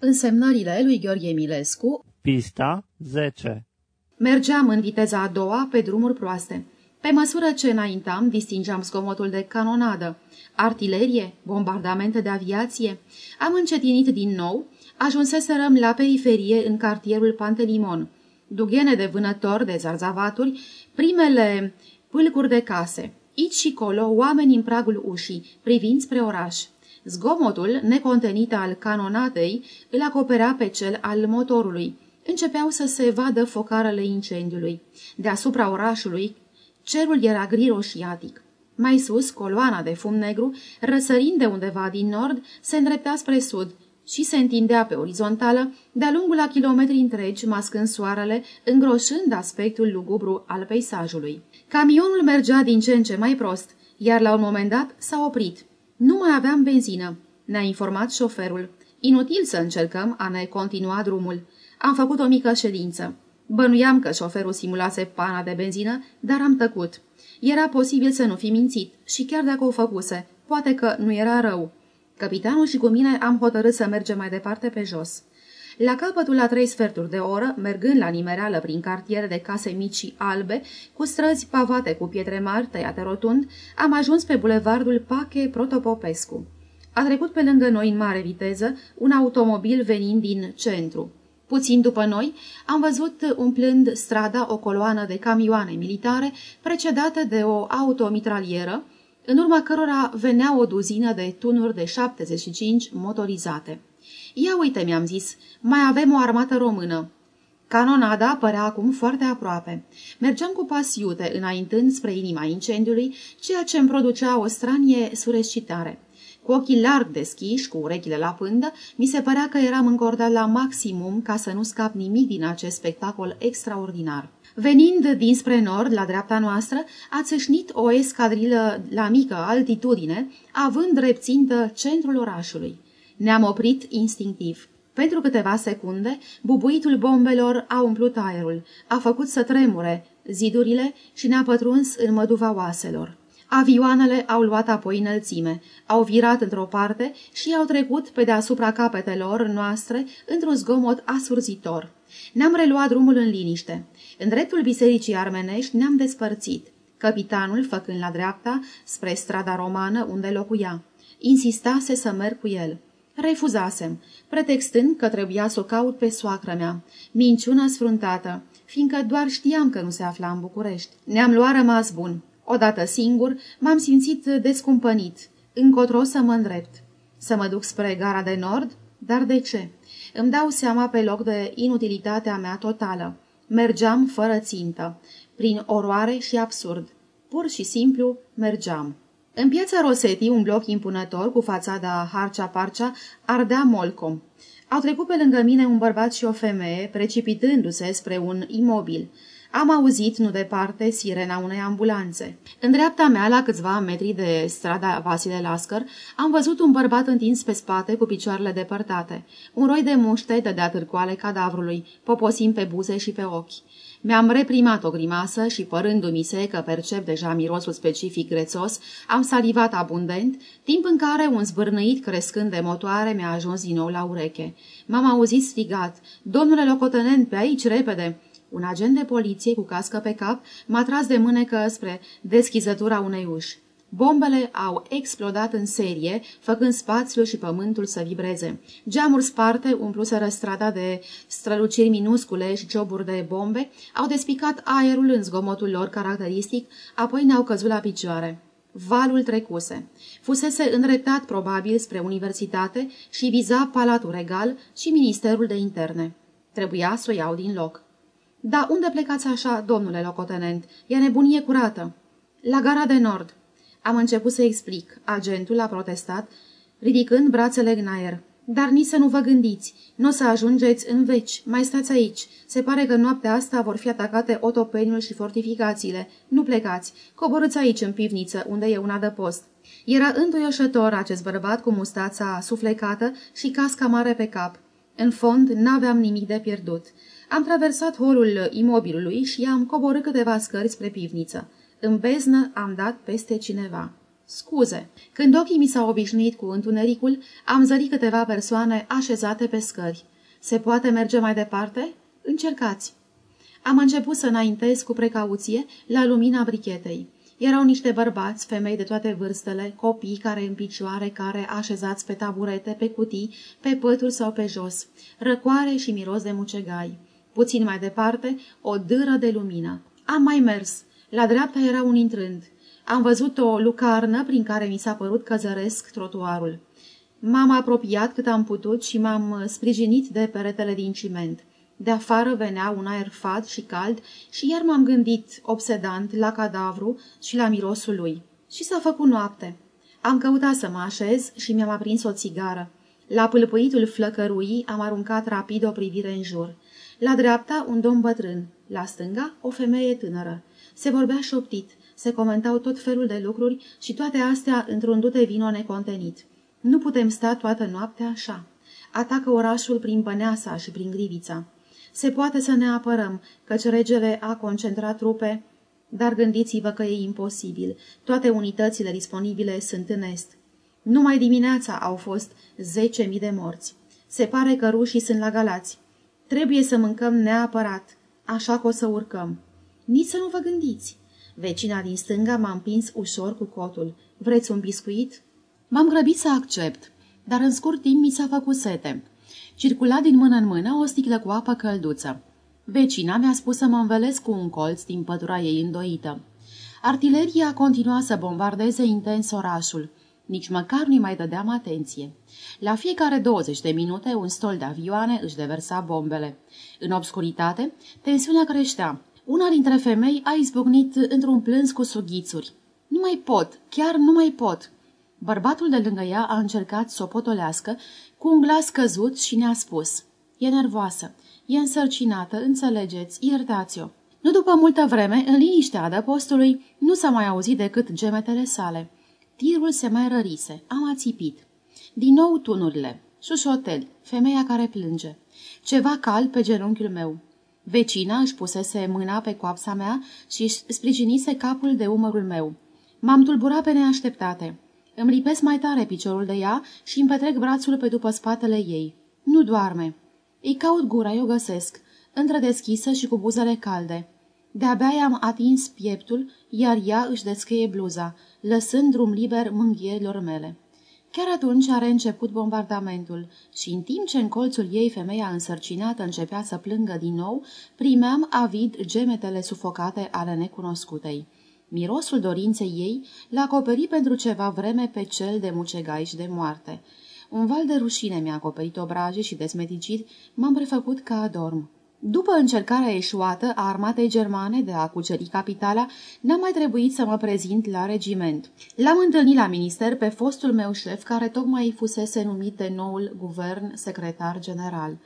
Însemnările lui Gheorghe Milescu Pista 10 Mergeam în viteza a doua pe drumuri proaste. Pe măsură ce înaintam, distingeam zgomotul de canonadă, artilerie, bombardamente de aviație. Am încetinit din nou, ajunseserăm la periferie în cartierul Pantelimon. Dughene de vânători, de zarzavaturi, primele pâlcuri de case. Aici și colo, oameni în pragul ușii, privind spre oraș. Zgomotul, necontenit al canonatei, îl acoperea pe cel al motorului. Începeau să se vadă focarele incendiului. Deasupra orașului, cerul era gri-roșiatic. Mai sus, coloana de fum negru, răsărind de undeva din nord, se îndrepta spre sud și se întindea pe orizontală, de-a lungul la kilometri întregi, mascând soarele, îngroșând aspectul lugubru al peisajului. Camionul mergea din ce în ce mai prost, iar la un moment dat s-a oprit. Nu mai aveam benzină, ne-a informat șoferul. Inutil să încercăm a ne continua drumul. Am făcut o mică ședință. Bănuiam că șoferul simulase pana de benzină, dar am tăcut. Era posibil să nu fi mințit și chiar dacă o făcuse, poate că nu era rău. Capitanul și cu mine am hotărât să mergem mai departe pe jos. La capătul la trei sferturi de oră, mergând la nimereală prin cartiere de case mici și albe, cu străzi pavate cu pietre mari tăiate rotund, am ajuns pe bulevardul Pache Protopopescu. A trecut pe lângă noi în mare viteză un automobil venind din centru. Puțin după noi, am văzut umplând strada o coloană de camioane militare precedată de o automitralieră, în urma cărora venea o duzină de tunuri de 75 motorizate. Ia uite, mi-am zis, mai avem o armată română. Canonada părea acum foarte aproape. Mergeam cu pas iute, înaintând spre inima incendiului, ceea ce îmi producea o stranie surescitare. Cu ochii larg deschiși, cu urechile la pândă, mi se părea că eram încordat la maximum ca să nu scap nimic din acest spectacol extraordinar. Venind dinspre nord, la dreapta noastră, a țâșnit o escadrilă la mică altitudine, având drept țintă centrul orașului. Ne-am oprit instinctiv. Pentru câteva secunde, bubuitul bombelor a umplut aerul, a făcut să tremure zidurile și ne-a pătruns în măduva oaselor. Avioanele au luat apoi înălțime, au virat într-o parte și au trecut pe deasupra capetelor noastre într-un zgomot asurzitor. Ne-am reluat drumul în liniște. În dreptul bisericii armenești ne-am despărțit, capitanul făcând la dreapta spre strada romană unde locuia. Insistase să merg cu el. Refuzasem, pretextând că trebuia să o caut pe soacră mea. Minciună sfruntată, fiindcă doar știam că nu se afla în București. Ne-am luat rămas bun. Odată singur, m-am simțit descumpănit, încotro să mă îndrept. Să mă duc spre gara de nord? Dar de ce? Îmi dau seama pe loc de inutilitatea mea totală. Mergeam fără țintă, prin oroare și absurd. Pur și simplu mergeam. În piața Rosetti, un bloc impunător cu fațada harcea-parcea, ardea molcom. Au trecut pe lângă mine un bărbat și o femeie, precipitându-se spre un imobil. Am auzit, nu departe, sirena unei ambulanțe. În dreapta mea, la câțiva metri de strada Vasile Lascăr, am văzut un bărbat întins pe spate cu picioarele depărtate. Un roi de muște dădea târcoale cadavrului, poposind pe buze și pe ochi. Mi-am reprimat o grimasă și, părându-mi se că percep deja mirosul specific grețos, am salivat abundent, timp în care un zbârnăit crescând de motoare mi-a ajuns din nou la ureche. M-am auzit strigat, Domnule locotenent, pe aici, repede!" Un agent de poliție cu cască pe cap m-a tras de mânecă spre deschizătura unei uși. Bombele au explodat în serie, făcând spațiul și pământul să vibreze. Geamuri sparte, umpluseră strada de străluciri minuscule și cioburi de bombe, au despicat aerul în zgomotul lor caracteristic, apoi ne-au căzut la picioare. Valul trecuse. Fusese îndreptat probabil spre universitate și viza Palatul Regal și Ministerul de Interne. Trebuia să o iau din loc. Da, unde plecați așa, domnule locotenent? E nebunie curată." La gara de nord." Am început să explic. Agentul a protestat, ridicând brațele în aer. Dar nici să nu vă gândiți. Nu o să ajungeți în veci. Mai stați aici. Se pare că noaptea asta vor fi atacate otopeniul și fortificațiile. Nu plecați. Coborâți aici în pivniță, unde e un adăpost. Era înduioșător acest bărbat cu mustața suflecată și casca mare pe cap. În fond, n-aveam nimic de pierdut. Am traversat holul imobilului și am coborât câteva scări spre pivniță. În beznă am dat peste cineva. Scuze. Când ochii mi s-au obișnuit cu întunericul, am zărit câteva persoane așezate pe scări. Se poate merge mai departe? Încercați. Am început să înaintez cu precauție la lumina brichetei. Erau niște bărbați, femei de toate vârstele, copii care în picioare, care așezați pe taburete, pe cutii, pe pături sau pe jos, răcoare și miros de mucegai. Puțin mai departe, o dâră de lumină. Am mai mers. La dreapta era un intrând. Am văzut o lucarnă prin care mi s-a părut că zăresc trotuarul. M-am apropiat cât am putut și m-am sprijinit de peretele din ciment. De afară venea un aer fat și cald și iar m-am gândit, obsedant, la cadavru și la mirosul lui. Și s-a făcut noapte. Am căutat să mă așez și mi-am aprins o țigară. La pâlpâitul flăcăruii am aruncat rapid o privire în jur. La dreapta un domn bătrân, la stânga o femeie tânără. Se vorbea șoptit, se comentau tot felul de lucruri și toate astea într-un dute vino necontenit. Nu putem sta toată noaptea așa. Atacă orașul prin Băneasa și prin Grivița. Se poate să ne apărăm, căci regele a concentrat trupe, dar gândiți-vă că e imposibil. Toate unitățile disponibile sunt în est. Numai dimineața au fost 10.000 de morți. Se pare că rușii sunt la Galați. Trebuie să mâncăm neapărat, așa că o să urcăm. Nici să nu vă gândiți. Vecina din stânga m-a împins ușor cu cotul. Vreți un biscuit? M-am grăbit să accept, dar în scurt timp mi s-a făcut sete. Circula din mână în mână o sticlă cu apă călduță. Vecina mi-a spus să mă învelesc cu un colț din pătura ei îndoită. Artileria continua să bombardeze intens orașul. Nici măcar nu-i mai dădeam atenție. La fiecare 20 de minute, un stol de avioane își deversa bombele. În obscuritate, tensiunea creștea. Una dintre femei a izbucnit într-un plâns cu sughițuri. Nu mai pot, chiar nu mai pot!" Bărbatul de lângă ea a încercat să o potolească cu un glas căzut și ne-a spus E nervoasă, e însărcinată, înțelegeți, iertați-o. Nu după multă vreme, în liniștea adăpostului, nu s-a mai auzit decât gemetele sale. Tirul se mai rărise, am ațipit. Din nou tunurile, șușoteli, femeia care plânge. Ceva cal pe genunchiul meu. Vecina își pusese mâna pe coapsa mea și își sprijinise capul de umărul meu. M-am tulburat pe neașteptate. Îmi lipesc mai tare piciorul de ea și îmi petrec brațul pe după spatele ei. Nu doarme. Îi caut gura, eu găsesc, întredeschisă și cu buzele calde. De-abia i-am atins pieptul, iar ea își deschăie bluza, lăsând drum liber mânghierilor mele. Chiar atunci are început bombardamentul și în timp ce în colțul ei femeia însărcinată începea să plângă din nou, primeam avid gemetele sufocate ale necunoscutei. Mirosul dorinței ei l-a acoperit pentru ceva vreme pe cel de mucegai și de moarte. Un val de rușine mi-a acoperit obrajii și desmeticit m-am prefăcut ca adorm. După încercarea eșuată a armatei germane de a cuceri capitala, n-a mai trebuit să mă prezint la regiment. L-am întâlnit la minister pe fostul meu șef, care tocmai fusese numit de noul guvern secretar general.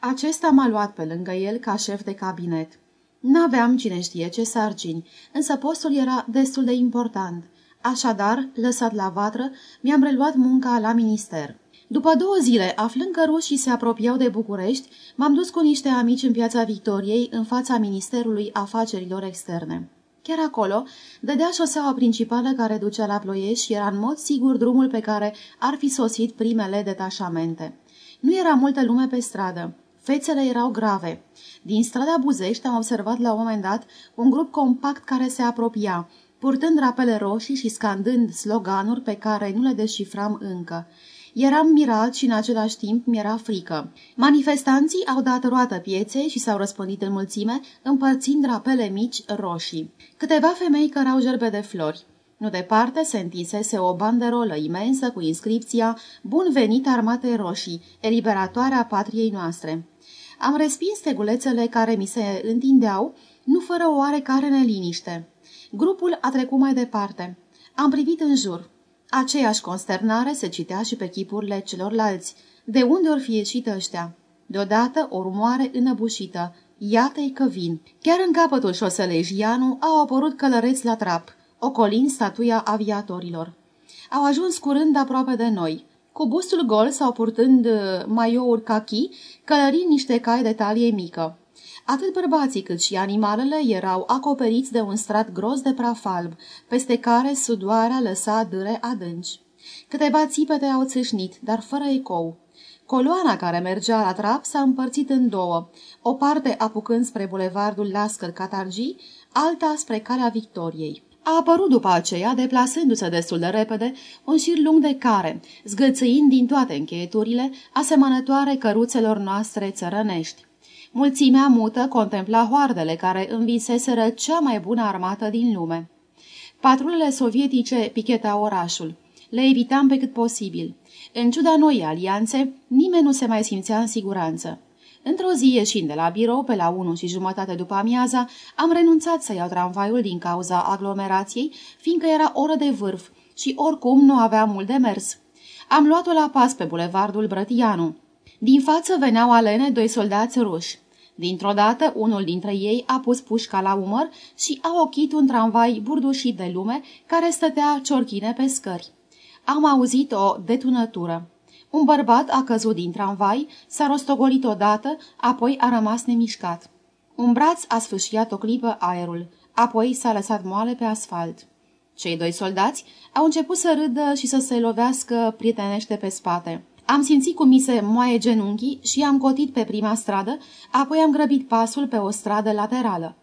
Acesta m-a luat pe lângă el ca șef de cabinet. N-aveam cine știe ce sarcini, însă postul era destul de important. Așadar, lăsat la vatră, mi-am reluat munca la minister. După două zile, aflând că rușii se apropiau de București, m-am dus cu niște amici în piața Victoriei, în fața Ministerului Afacerilor Externe. Chiar acolo, dădea șoseaua principală care ducea la Ploiești și era în mod sigur drumul pe care ar fi sosit primele detașamente. Nu era multă lume pe stradă. Fețele erau grave. Din strada Buzești am observat la un moment dat un grup compact care se apropia, purtând rapele roșii și scandând sloganuri pe care nu le descifram încă. Eram mirat și în același timp mi-era frică. Manifestanții au dat roată pieței și s-au răspândit în mulțime, împărțind drapele mici roșii. Câteva femei cărau gerbe de flori. Nu departe se întinsese o banderolă imensă cu inscripția Bun venit armatei roșii, eliberatoarea patriei noastre. Am respins tegulețele care mi se întindeau, nu fără o oarecare neliniște. Grupul a trecut mai departe. Am privit în jur. Aceeași consternare se citea și pe chipurile celorlalți. De unde or fi ieșit ăștia? Deodată o rumoare înăbușită. Iată-i că vin. Chiar în capătul șoselei Jianu au apărut călăreți la trap, ocolind statuia aviatorilor. Au ajuns curând aproape de noi. Cu bustul gol sau purtând uh, maiouri cachi, călărind niște cai de talie mică. Atât bărbații cât și animalele erau acoperiți de un strat gros de praf alb, peste care sudoarea lăsa dâre adânci. Câteva țipete au țâșnit, dar fără ecou. Coloana care mergea la trap s-a împărțit în două, o parte apucând spre bulevardul Lascăr Catargii, alta spre calea Victoriei. A apărut după aceea, deplasându-se destul de repede, un șir lung de care, zgâțâind din toate încheieturile, asemănătoare căruțelor noastre țărănești. Mulțimea mută contempla hoardele care înviseseră cea mai bună armată din lume. Patrulele sovietice picheta orașul. Le evitam pe cât posibil. În ciuda noii alianțe, nimeni nu se mai simțea în siguranță. Într-o zi, ieșind de la birou, pe la 1 și jumătate după amiaza, am renunțat să iau tramvaiul din cauza aglomerației, fiindcă era oră de vârf și oricum nu avea mult de mers. Am luat-o la pas pe bulevardul Brătianu. Din față veneau alene doi soldați ruși. Dintr-o dată, unul dintre ei a pus pușca la umăr și a ochit un tramvai burdușit de lume care stătea ciorchine pe scări. Am auzit o detunătură. Un bărbat a căzut din tramvai, s-a rostogolit odată, apoi a rămas nemișcat. Un braț a sfâșiat o clipă aerul, apoi s-a lăsat moale pe asfalt. Cei doi soldați au început să râdă și să se lovească prietenește pe spate. Am simțit cum mi se moaie genunchii și am cotit pe prima stradă, apoi am grăbit pasul pe o stradă laterală.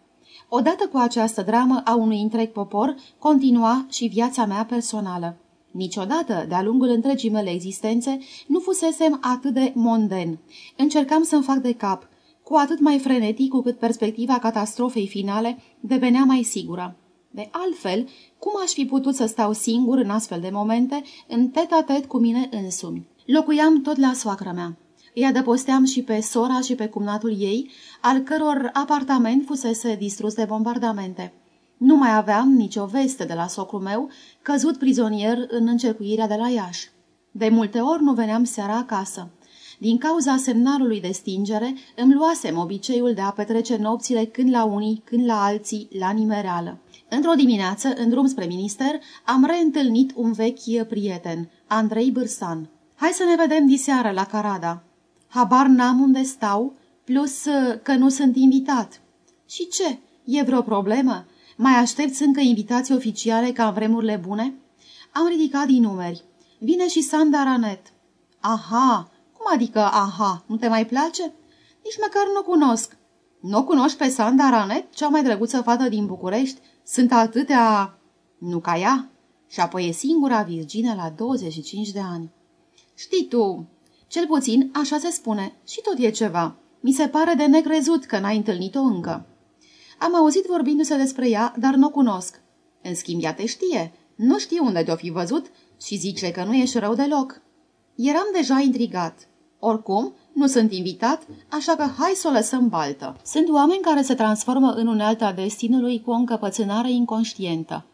Odată cu această dramă a unui întreg popor, continua și viața mea personală. Niciodată, de-a lungul întregii mele existențe, nu fusesem atât de monden. Încercam să-mi fac de cap, cu atât mai frenetic cu cât perspectiva catastrofei finale devenea mai sigură. De altfel, cum aș fi putut să stau singur în astfel de momente, în tet-a-tet -tet cu mine însumi? Locuiam tot la soacră mea. Îi adăposteam și pe sora și pe cumnatul ei, al căror apartament fusese distrus de bombardamente. Nu mai aveam nicio veste de la socrul meu, căzut prizonier în încercuirea de la Iași. De multe ori nu veneam seara acasă. Din cauza semnalului de stingere, îmi luasem obiceiul de a petrece nopțile când la unii, când la alții, la nimereală. Într-o dimineață, în drum spre minister, am reîntâlnit un vechi prieten, Andrei Bârsan. Hai să ne vedem diseară la Carada. Habar n-am unde stau, plus că nu sunt invitat. Și ce? E vreo problemă? Mai aștepți încă invitații oficiale ca în vremurile bune? Am ridicat din numeri. Vine și Sanda Ranet. Aha! Cum adică aha? Nu te mai place? Nici măcar nu o cunosc. Nu o cunoști pe Sanda Ranet, cea mai drăguță fată din București? Sunt atâtea... Nu ca ea? Și apoi e singura virgină la 25 de ani. Știi tu, cel puțin așa se spune și tot e ceva. Mi se pare de necrezut că n-ai întâlnit-o încă. Am auzit vorbindu-se despre ea, dar nu o cunosc. În schimb, ea te știe. Nu știu unde te-o fi văzut și zice că nu ești rău deloc. Eram deja intrigat. Oricum, nu sunt invitat, așa că hai să o lăsăm baltă. Sunt oameni care se transformă în unealta destinului cu o încăpățânare inconștientă.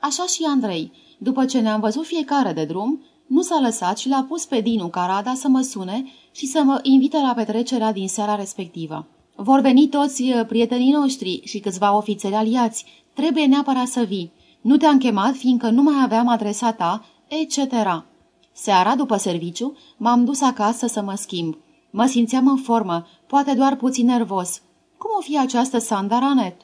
Așa și Andrei, după ce ne-am văzut fiecare de drum, nu s-a lăsat și l-a pus pe Dinu Carada să mă sune și să mă invite la petrecerea din seara respectivă. Vor veni toți uh, prietenii noștri și câțiva ofițeri aliați. Trebuie neapărat să vii. Nu te-am chemat, fiindcă nu mai aveam adresa ta, etc. Seara, după serviciu, m-am dus acasă să mă schimb. Mă simțeam în formă, poate doar puțin nervos. Cum o fi această Sanda Ranet?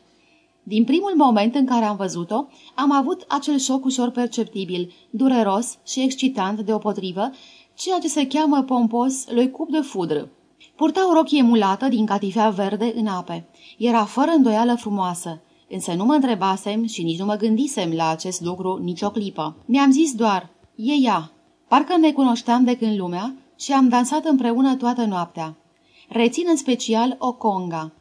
Din primul moment în care am văzut-o, am avut acel șoc ușor perceptibil, dureros și excitant deopotrivă, ceea ce se cheamă pompos le cup de fudră. Purta o rochie mulată din catifea verde în ape. Era fără îndoială frumoasă, însă nu mă întrebasem și nici nu mă gândisem la acest lucru nicio clipă. Mi-am zis doar, e ea. Parcă ne cunoșteam de când lumea și am dansat împreună toată noaptea. Rețin în special o conga.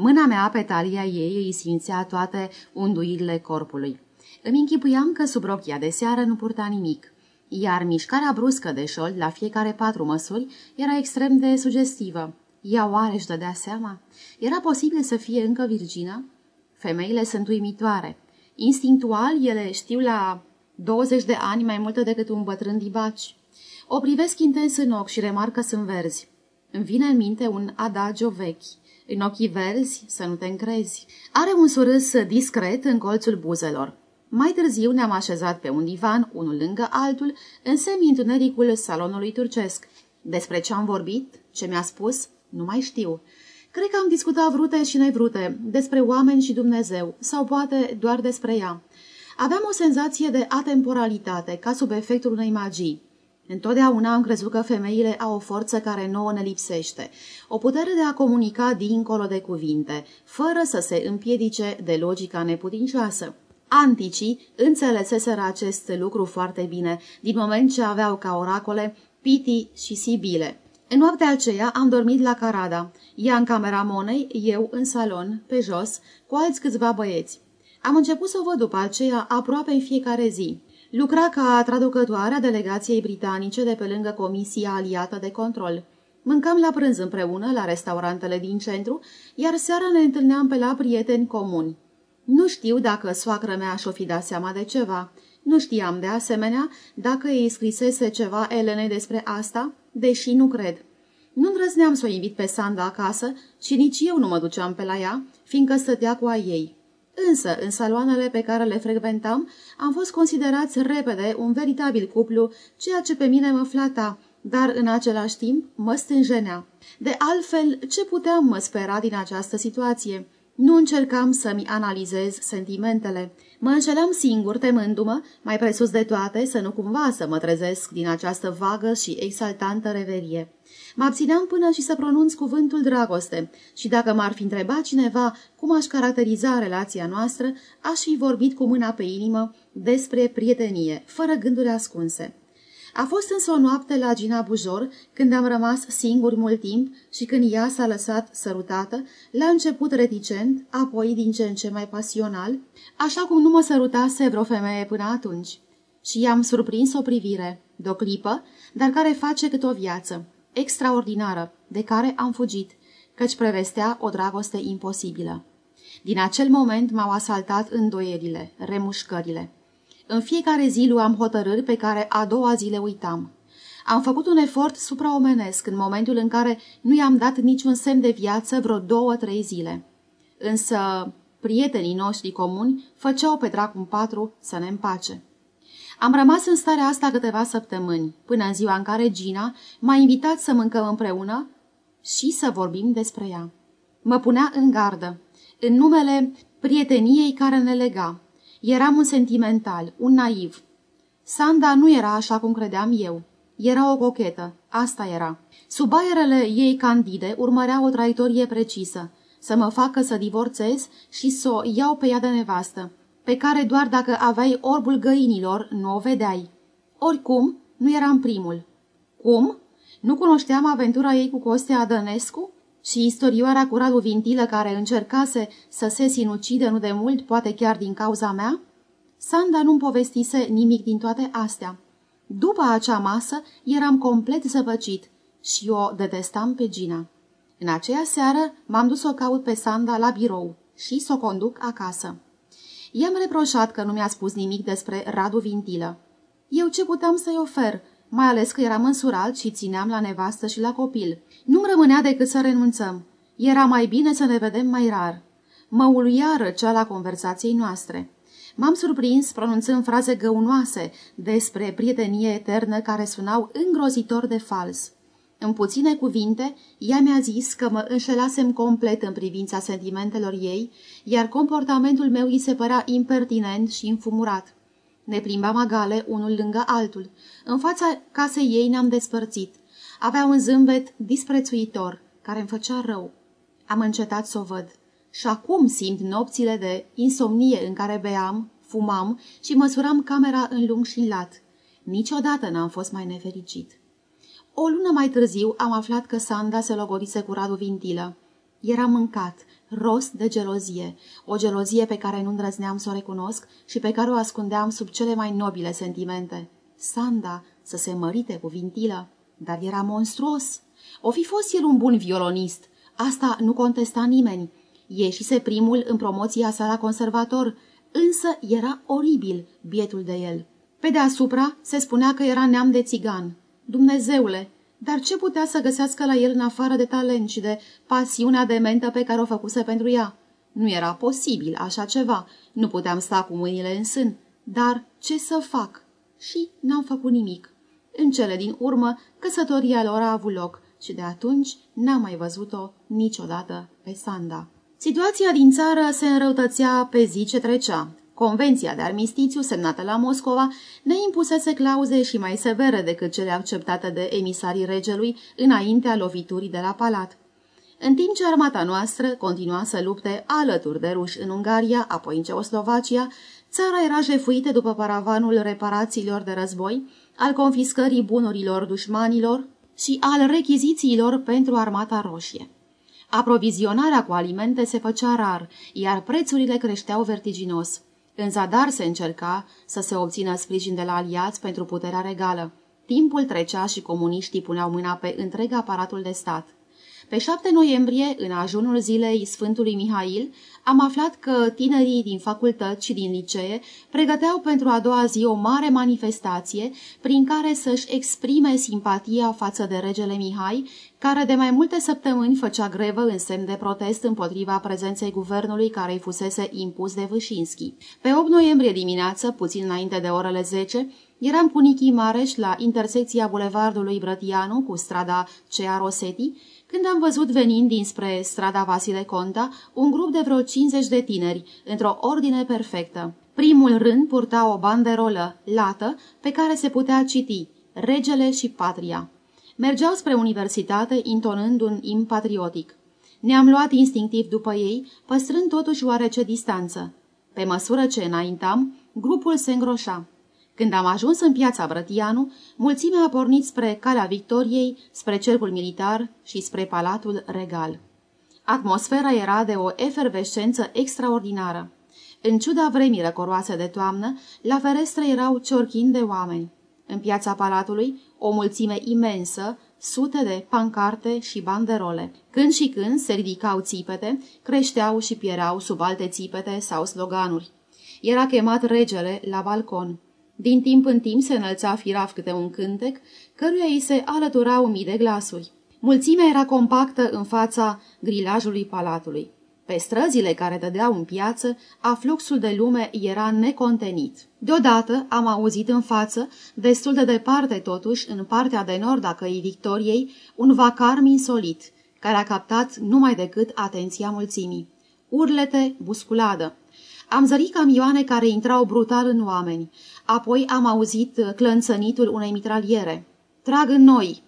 Mâna mea pe talia ei îi simțea toate unduirile corpului. Îmi închipuiam că sub rochia de seară nu purta nimic iar mișcarea bruscă de șold la fiecare patru măsuri era extrem de sugestivă. Ea oare își dădea seama? Era posibil să fie încă virgină? Femeile sunt uimitoare. Instinctual, ele știu la 20 de ani mai multe decât un bătrân dibaci. O privesc intens în ochi și remarcă că sunt verzi. Îmi vine în minte un adagio vechi. În ochii verzi să nu te încrezi. Are un surâs discret în colțul buzelor. Mai târziu ne-am așezat pe un divan, unul lângă altul, în semi-întunericul salonului turcesc. Despre ce am vorbit, ce mi-a spus, nu mai știu. Cred că am discutat vrute și nevrute despre oameni și Dumnezeu, sau poate doar despre ea. Aveam o senzație de atemporalitate, ca sub efectul unei magii. Întotdeauna am crezut că femeile au o forță care nouă ne lipsește, o putere de a comunica dincolo de cuvinte, fără să se împiedice de logica neputincioasă. Anticii înțeleseseră acest lucru foarte bine, din moment ce aveau ca oracole Piti și Sibile. În noaptea aceea am dormit la Carada, ea în camera Monei, eu în salon, pe jos, cu alți câțiva băieți. Am început să o văd după aceea aproape în fiecare zi. Lucra ca traducătoare a delegației britanice de pe lângă Comisia Aliată de Control. Mâncam la prânz împreună la restaurantele din centru, iar seara ne întâlneam pe la prieteni comuni. Nu știu dacă soacră mea și-o fi dat seama de ceva. Nu știam de asemenea dacă îi scrisese ceva Elenei despre asta, deși nu cred. Nu îndrăzneam să o invit pe Sanda acasă și nici eu nu mă duceam pe la ea, fiindcă stătea cu a ei. Însă, în saloanele pe care le frecventam, am fost considerați repede un veritabil cuplu, ceea ce pe mine mă flata, dar în același timp mă stânjenea. De altfel, ce puteam mă spera din această situație? Nu încercam să-mi analizez sentimentele. Mă înșelam singur, temându-mă, mai presus de toate, să nu cumva să mă trezesc din această vagă și exaltantă reverie. Mă abțineam până și să pronunț cuvântul dragoste și dacă m-ar fi întrebat cineva cum aș caracteriza relația noastră, aș fi vorbit cu mâna pe inimă despre prietenie, fără gânduri ascunse. A fost însă o noapte la Gina Bujor, când am rămas singuri mult timp și când ea s-a lăsat sărutată, la început reticent, apoi din ce în ce mai pasional, așa cum nu mă sărutase vreo femeie până atunci. Și i-am surprins o privire, de o clipă, dar care face cât o viață, extraordinară, de care am fugit, căci prevestea o dragoste imposibilă. Din acel moment m-au asaltat îndoierile, remușcările. În fiecare zi luam hotărâri pe care a doua zi le uitam. Am făcut un efort supraomenesc în momentul în care nu i-am dat niciun semn de viață vreo două-trei zile. Însă prietenii noștri comuni făceau pe dracu patru să ne împace. Am rămas în starea asta câteva săptămâni, până în ziua în care Gina m-a invitat să mâncăm împreună și să vorbim despre ea. Mă punea în gardă, în numele prieteniei care ne lega, Eram un sentimental, un naiv. Sanda nu era așa cum credeam eu. Era o cochetă, asta era. Sub aerele ei candide urmărea o traietorie precisă, să mă facă să divorțez și să o iau pe ea de nevastă, pe care doar dacă aveai orbul găinilor nu o vedeai. Oricum, nu eram primul. Cum? Nu cunoșteam aventura ei cu Costea Adănescu? Și istorioara cu Radu Vintilă care încercase să se sinucide nu de mult, poate chiar din cauza mea? Sanda nu-mi povestise nimic din toate astea. După acea masă eram complet zăvăcit și o detestam pe Gina. În aceea seară m-am dus să o caut pe Sanda la birou și să o conduc acasă. I-am reproșat că nu mi-a spus nimic despre Radu Vintilă. Eu ce puteam să-i ofer, mai ales că eram însurat și țineam la nevastă și la copil. Nu-mi rămânea decât să renunțăm. Era mai bine să ne vedem mai rar. Mă uluia răceala conversației noastre. M-am surprins pronunțând fraze găunoase despre prietenie eternă care sunau îngrozitor de fals. În puține cuvinte, ea mi-a zis că mă înșelasem complet în privința sentimentelor ei, iar comportamentul meu îi se părea impertinent și înfumurat. Ne plimbam agale unul lângă altul. În fața casei ei ne-am despărțit. Avea un zâmbet disprețuitor, care îmi făcea rău. Am încetat să o văd. Și acum simt nopțile de insomnie în care beam, fumam și măsuram camera în lung și în lat. Niciodată n-am fost mai nefericit. O lună mai târziu am aflat că Sanda se logodise cu Radu Vintilă. Era mâncat, rost de gelozie, o gelozie pe care nu îndrăzneam să o recunosc și pe care o ascundeam sub cele mai nobile sentimente. Sanda să se mărite cu Vintilă, dar era monstruos. O fi fost el un bun violonist, asta nu contesta nimeni. Ieșise primul în promoția sa la conservator, însă era oribil bietul de el. Pe deasupra se spunea că era neam de țigan. Dumnezeule, dar ce putea să găsească la el în afară de talent și de pasiunea dementă pe care o făcuse pentru ea? Nu era posibil așa ceva, nu puteam sta cu mâinile în sân. Dar ce să fac? Și n-am făcut nimic. În cele din urmă, căsătoria lor a avut loc și de atunci n-am mai văzut-o niciodată pe Sanda. Situația din țară se înrăutățea pe zi ce trecea. Convenția de armistițiu semnată la Moscova ne impusese clauze și mai severe decât cele acceptate de emisarii regelui înaintea loviturii de la palat. În timp ce armata noastră continua să lupte alături de ruși în Ungaria, apoi în Ceoslovacia, țara era jefuită după paravanul reparațiilor de război, al confiscării bunurilor dușmanilor și al rechizițiilor pentru armata roșie. Aprovizionarea cu alimente se făcea rar, iar prețurile creșteau vertiginos. În zadar se încerca să se obțină sprijin de la aliați pentru puterea regală. Timpul trecea și comuniștii puneau mâna pe întreg aparatul de stat. Pe 7 noiembrie, în ajunul zilei Sfântului Mihail, am aflat că tinerii din facultăți și din licee pregăteau pentru a doua zi o mare manifestație prin care să-și exprime simpatia față de regele Mihai, care de mai multe săptămâni făcea grevă în semn de protest împotriva prezenței guvernului care îi fusese impus de Vâșinski. Pe 8 noiembrie dimineață, puțin înainte de orele 10, eram cu Nichi Mareș la intersecția bulevardului Brătianu cu strada Cea Rosetti, când am văzut venind dinspre strada Vasile Conta un grup de vreo 50 de tineri, într-o ordine perfectă. Primul rând purta o banderolă lată pe care se putea citi Regele și Patria. Mergeau spre universitate intonând un im patriotic. Ne-am luat instinctiv după ei, păstrând totuși oarece distanță. Pe măsură ce înaintam, grupul se îngroșa. Când am ajuns în piața Brătianu, mulțimea a pornit spre calea Victoriei, spre cercul militar și spre palatul regal. Atmosfera era de o efervescență extraordinară. În ciuda vremii răcoroase de toamnă, la ferestre erau ciorchini de oameni. În piața palatului, o mulțime imensă, sute de pancarte și banderole. Când și când se ridicau țipete, creșteau și pierau sub alte țipete sau sloganuri. Era chemat regele la balcon. Din timp în timp se înălța firaf câte un cântec, căruia îi se alăturau mii de glasuri. Mulțimea era compactă în fața grilajului palatului. Pe străzile care dădeau în piață, afluxul de lume era necontenit. Deodată am auzit în față, destul de departe totuși, în partea de nord a căii Victoriei, un vacar insolit, care a captat numai decât atenția mulțimii. Urlete, busculadă. Am zărit camioane care intrau brutal în oameni. Apoi am auzit clănțănitul unei mitraliere. Trag în noi!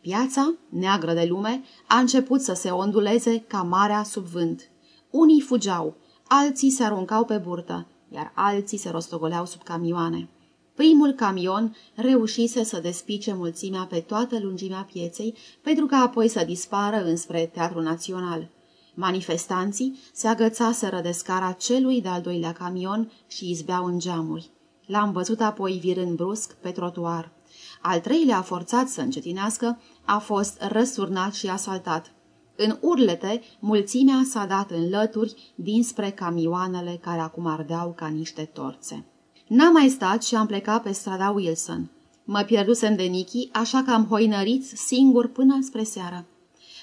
Piața, neagră de lume, a început să se onduleze ca marea sub vânt. Unii fugeau, alții se aruncau pe burtă, iar alții se rostogoleau sub camioane. Primul camion reușise să despice mulțimea pe toată lungimea pieței, pentru ca apoi să dispară înspre Teatrul Național. Manifestanții se agățaseră de scara celui de-al doilea camion și izbeau în geamuri. L-am văzut apoi virând brusc pe trotuar. Al treilea, forțat să încetinească, a fost răsturnat și asaltat. În urlete, mulțimea s-a dat în lături dinspre camioanele care acum ardeau ca niște torțe. N-am mai stat și am plecat pe strada Wilson. Mă pierdusem de Nichi, așa că am hoinărit singur până spre seară.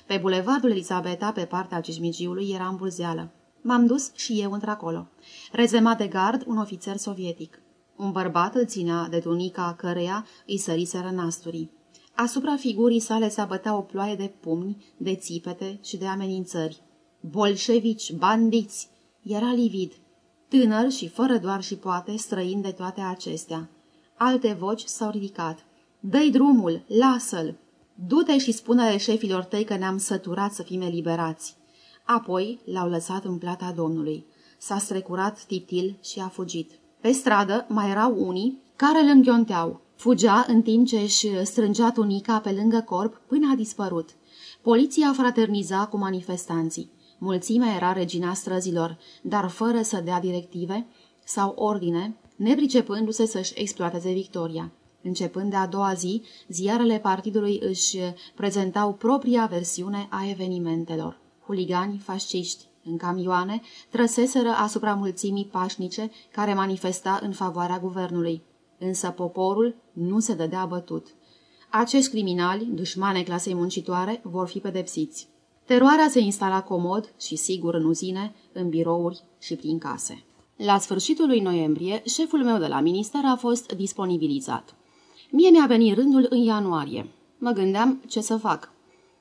Pe bulevardul Elisabeta, pe partea cismigiului, era îmbulzeală. M-am dus și eu într-acolo. Rezemat de gard, un ofițer sovietic. Un bărbat îl ținea de tunica căreia îi săriseră nasturii. Asupra figurii sale se abătea o ploaie de pumni, de țipete și de amenințări. Bolșevici, bandiți! Era livid. Tânăr și fără doar și poate, străin de toate acestea. Alte voci s-au ridicat. Dă-i drumul, lasă-l! Du-te și spune șefilor tăi că ne-am săturat să fim eliberați. Apoi l-au lăsat în plata domnului. S-a strecurat titil și a fugit. Pe stradă mai erau unii care îl înghionteau. Fugea în timp ce își strângea tunica pe lângă corp până a dispărut. Poliția fraterniza cu manifestanții. Mulțimea era regina străzilor, dar fără să dea directive sau ordine, nepricepându-se să-și exploateze victoria. Începând de a doua zi, ziarele partidului își prezentau propria versiune a evenimentelor. Huligani fasciști, în camioane, trăseseră asupra mulțimii pașnice care manifesta în favoarea guvernului. Însă poporul nu se dădea bătut. Acești criminali, dușmane clasei muncitoare, vor fi pedepsiți. Teroarea se instala comod și sigur în uzine, în birouri și prin case. La sfârșitul lui noiembrie, șeful meu de la minister a fost disponibilizat. Mie mi-a venit rândul în ianuarie. Mă gândeam ce să fac.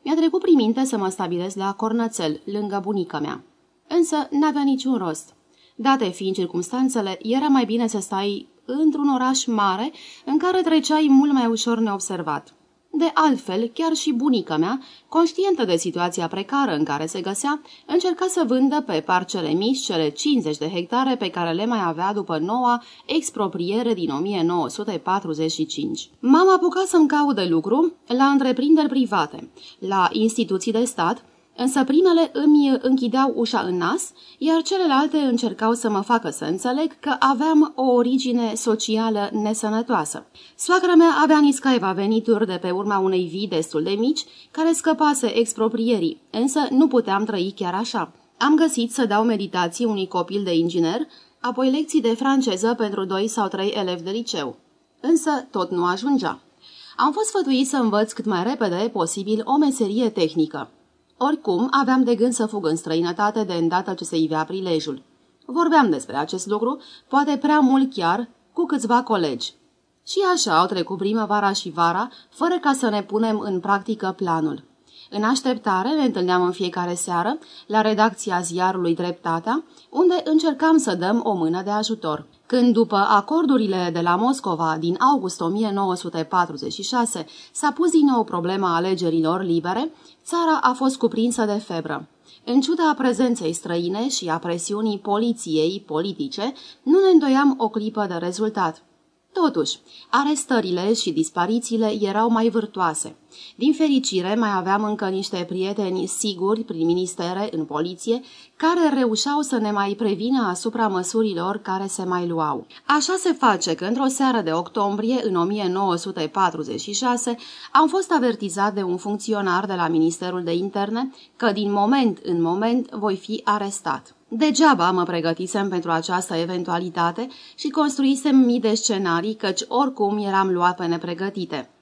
Mi-a trecut prin minte să mă stabilesc la Cornățel, lângă bunica mea. Însă n-avea niciun rost. Date fiind circumstanțele, era mai bine să stai într-un oraș mare în care treceai mult mai ușor neobservat. De altfel, chiar și bunica mea, conștientă de situația precară în care se găsea, încerca să vândă pe parcele mici cele 50 de hectare pe care le mai avea după noua expropriere din 1945. M-am apucat să-mi caut de lucru la întreprinderi private, la instituții de stat, Însă primele îmi închideau ușa în nas, iar celelalte încercau să mă facă să înțeleg că aveam o origine socială nesănătoasă. Soacra mea avea niscaiva venituri de pe urma unei vii destul de mici, care scăpase exproprierii, însă nu puteam trăi chiar așa. Am găsit să dau meditații unui copil de inginer, apoi lecții de franceză pentru doi sau trei elevi de liceu. Însă tot nu ajungea. Am fost sfătuit să învăț cât mai repede posibil o meserie tehnică. Oricum, aveam de gând să fug în străinătate de îndată ce se ivea prilejul. Vorbeam despre acest lucru, poate prea mult chiar, cu câțiva colegi. Și așa au trecut primăvara și vara, fără ca să ne punem în practică planul. În așteptare ne întâlneam în fiecare seară la redacția ziarului Dreptatea, unde încercam să dăm o mână de ajutor. Când după acordurile de la Moscova din august 1946 s-a pus din nou problema alegerilor libere, țara a fost cuprinsă de febră. În ciuda prezenței străine și a presiunii poliției politice, nu ne îndoiam o clipă de rezultat. Totuși, arestările și disparițiile erau mai vârtoase. Din fericire, mai aveam încă niște prieteni siguri prin ministere în poliție, care reușeau să ne mai prevină asupra măsurilor care se mai luau. Așa se face că într-o seară de octombrie, în 1946, am fost avertizat de un funcționar de la Ministerul de Interne că din moment în moment voi fi arestat. Degeaba mă pregătisem pentru această eventualitate și construisem mii de scenarii, căci oricum eram luat pe nepregătite.